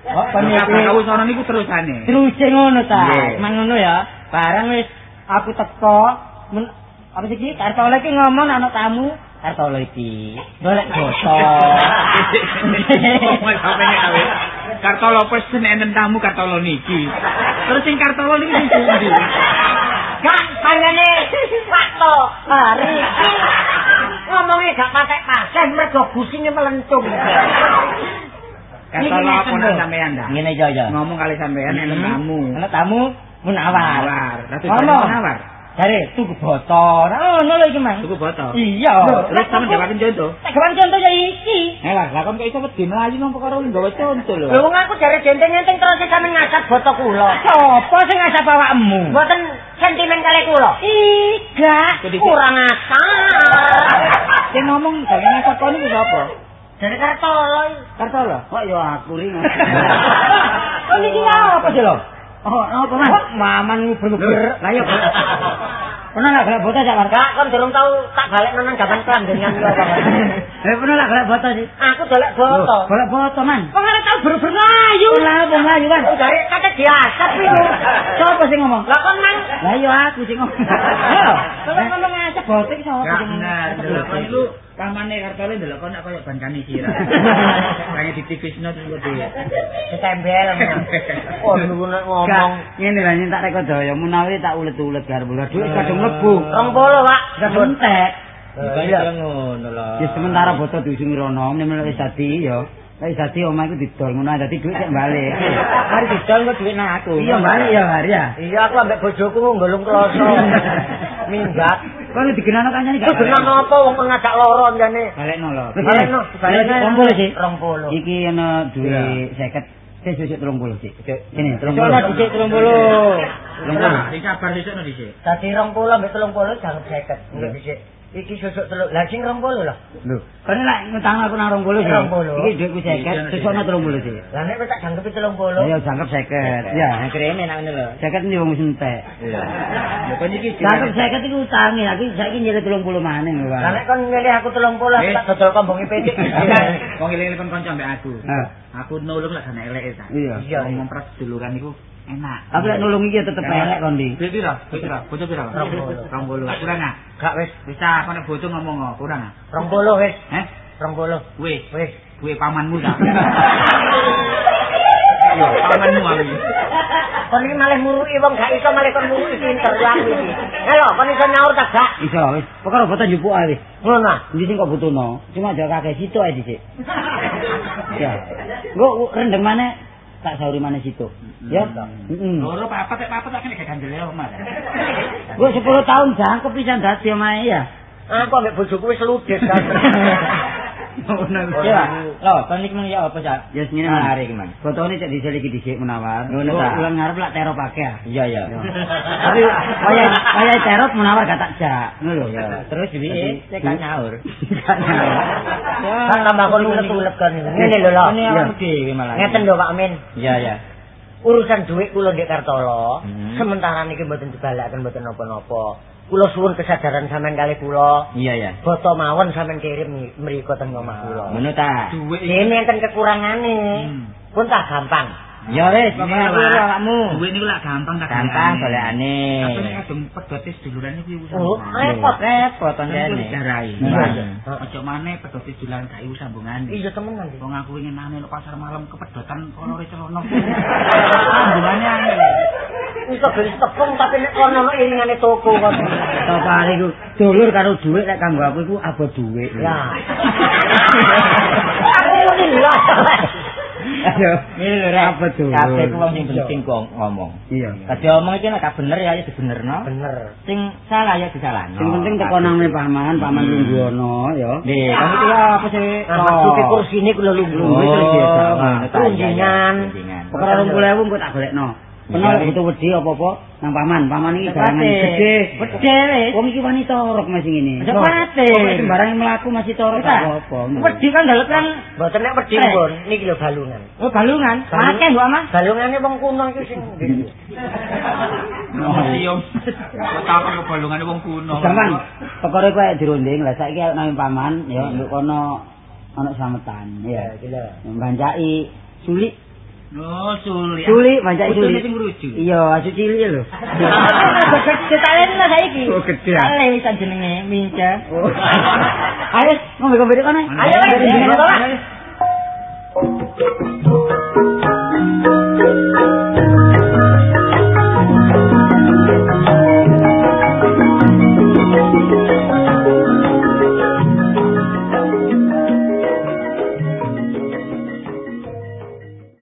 Oh, Kabar iki kawusono niku terusane. terus ngono ta. Mang ngono ya. Barang wis aku teko men- apa sih iki Kartolo iki ngomong anak tamu iki golek botol. Ngomong sampe nek awe. Kartolo pesen enten tamu Kartolo niki. Terus sing Kartolo niki sing pundi? Gak panjane waktu hari iki. Ngomongnya gak pakai pasen mergo gusinge melentung. Kartolo apa nang sampean dah? Ngene aja ya. Ngomong kali sampean enten tamu. Anak tamu munawar. Nawar. Ratu Ngomong. nawar. Dari tuku botol. Oh, ngono lho iki, Mang. Tuku botol. Iya. Terus sampean jawabin contoh. Tak gawan contoh ya iki. Eh lah, lah kon kok iso wedi mlayu nang perkara nggawa contoh lho. Lho wong aku jare jenteng-jenteng terus sampe ngasap boto kula. Sopo sing ngasap awakmu? Mboten sentimen kali kula. Iga. Kurang asar. sing ngomong jangan ngasap kon niku sapa? Dari Kartolo. Kartolo. Kok ya aku ring. Kok iki apa sih lho? Oh, apa Mas? Maman bener-bener. Lah ya. Pernah lah galak botol sak warga? Gak kon durung tau tak balik nang gaban kelandengan kula apa. Eh pernah lah galak botol sih. Aku dolek boto. Galak botol man. Kok ora tau bener-bener ngayu. Lah wong layu kan. Dari kate diasap itu. Sopo sing ngomong? Lah kon nang Lah iya aku sing ngomong. Ayo, kalau ngomong ngasap botol iki sapa Gak sing ngomong? benar, kon iku pamane Kartolo delok kon kaya ban kani sira. Kayak di TV-no terus kok di. ditembel. Oh niku nek ngomong. Ngene lah nyentak rek daya menawi tak ulet-ulet garep lha dhuwit kadung mlebu. Rong polo, Pak. Gak entek. Iya ngono lah. Ya sementara botol diusungi rono, nek wis dadi ya. Wis dadi omah iku didol ngono dadi dhuwit sik balik. Mari didol kok duit nang aku. Iya balik ya hari ya. Iya aku ambek bojoku nggolong kloso. Minggat. Kono digenano kancane gak. Ku genang apa wong ngajak loro jane. Balekno lho. Balekno, balekno. Rompol sih. Rong polo. Iki ana duwe 50 Sik sik 30 sik. Ini 30. Soalnya dhisik 30. Nah, di kabar sesuk no dhisik. Dadi rong polo ambek telung polo jangan seket. Enggak dhisik. Iki sesuk teluk. Lah sing 20 lho. Lho, kan lek ngutang aku nang 20 sih. 20. Iki dhuwitku 50, sesukno 30 sih. Lah nek tak jangkepi 30. Ayo jangkep 50. Ya, Nek krene nak ngono lho. 50 ndi wong wis entek. Iya. Kon iki Jangkep 50 iku utange, aku saiki nyilih 30 maneh lho, Lah nek kon milih aku 30 aku Eh. tak dodol kombongi petik. Wong eling kon kanca ambek aku. Aku nulung lek gak eleke ta. Iya. Iya. Ngomong pras duluran iku enak. Tapi lek nulung iki tetep elek kon di. Duit pira? Duit pira? Bocah pira? Rong puluh. Rong puluh. Kurang ah. Gak wis Bisa apa nek bocah ngomong kok kurang ah. 20 wis. Heh? 20. Wis, Wis. kuwe pamanmu ta. Yo, pamanmu aku. Kon iki malah murui wong gak iso malah kon murui pinter ya aku iki. Halo, kon iso nyaur tak gak? Iso wis. Pokoke boten njupuk ae wis. Ngono. ah? Ndi sing kok butuhno? Cuma aja kakek situ ae dhisik. Ya. Engko rendeng maneh tak sauri maneh situ. Ya. Heeh. Loro papat tek papat tak kene gandele omah. Gue 10 tahun jangkep pisan dadi omahe ya. Aku ambek bojoku wis ludes kan. Ya. Loh, kon iki mung ya apa, Cak? Ya sini Menarik, Mang. Fotone cek diseliki dhisik menawar. Ngono ta? Ulang ngarep lak tero pake ah. Iya, iya. Tapi kaya kaya terop menawar gak tak jak. Ngono lho. Iya. Terus Jadi- piye? Cek gak nyaur. Kan tambah kon ulet-ulet kan. Ngene lho lho. Dhewe malah. Ngeten lho Pak Min. Iya, iya. Urusan duit kula ndek Kartolo, Hmm. sementara niki mboten dibalekaken mboten napa-napa. Kula suwun kesadaran sampean kali kula. Iya, iya. Foto mawon sampean kirim mriko teng omah kula. Ngono ta? Duit Ini enten kekurangane. Hmm. Pun tak gampang. Ya wis, aku Pak. awakmu. Duit niku lak gampang tak Gampang golekane. Tapi nek kadung pedote seduluran urusan. Oh, repot. repot didarai. Iya. Ojo maneh pedote seduluran gak iku sambungane. Iya temenan. Wong aku ingin nane lo pasar malam kepedotan kolore celana. Sambungane angel. Iso beli tepung tapi nek kono ono iringane toko kok. Topane iku dulur karo dhuwit lek kanggo aku iku abot dhuwit. Lah. Ayo. Ini lho rek. Apa tuh? Kabeh ku wong sing penting kok ngomong. Iya. Dadi omong iki nek bener ya ya dibenerno. Bener. Sing salah ya disalahno. Sing penting teko nang paman, paman lungguh ana ya. Nih, kamu itu ya apa sih? Maksudnya kursi ini kula lungguh. Oh, Wis biasa. Kunjingan. Perkara 20.000 engko tak golekno. Iya. butuh wedi apa-apa nang paman. Paman iki garangan gede. Gede wis. Wong iki wanita torok masih ngene. Kuatir. Pokoke sembarang mlaku masih torok gak apa-apa. Wedi kan dalut kan Mboten nek wedi Eh. pun niki lho balungan. oh balungan. Balung- Akeh mbok Ama. Balungane wong kuno iki sing. Museum. Kok takon kebalungane wong kuno. Sampeyan perkara kowe dirunding lah saiki nang paman ya nduk kono ana slametan ya. iki lho. Mbancaki sulik Oh, Juli. Juli, manjak Juli. Juli Iya, asu cilik lho. Ketalen lah saiki. Oh, gede. Ale wis jenenge Minca. Oh. Ayo, ngombe kopi kono. Ayo, ayo. Thank.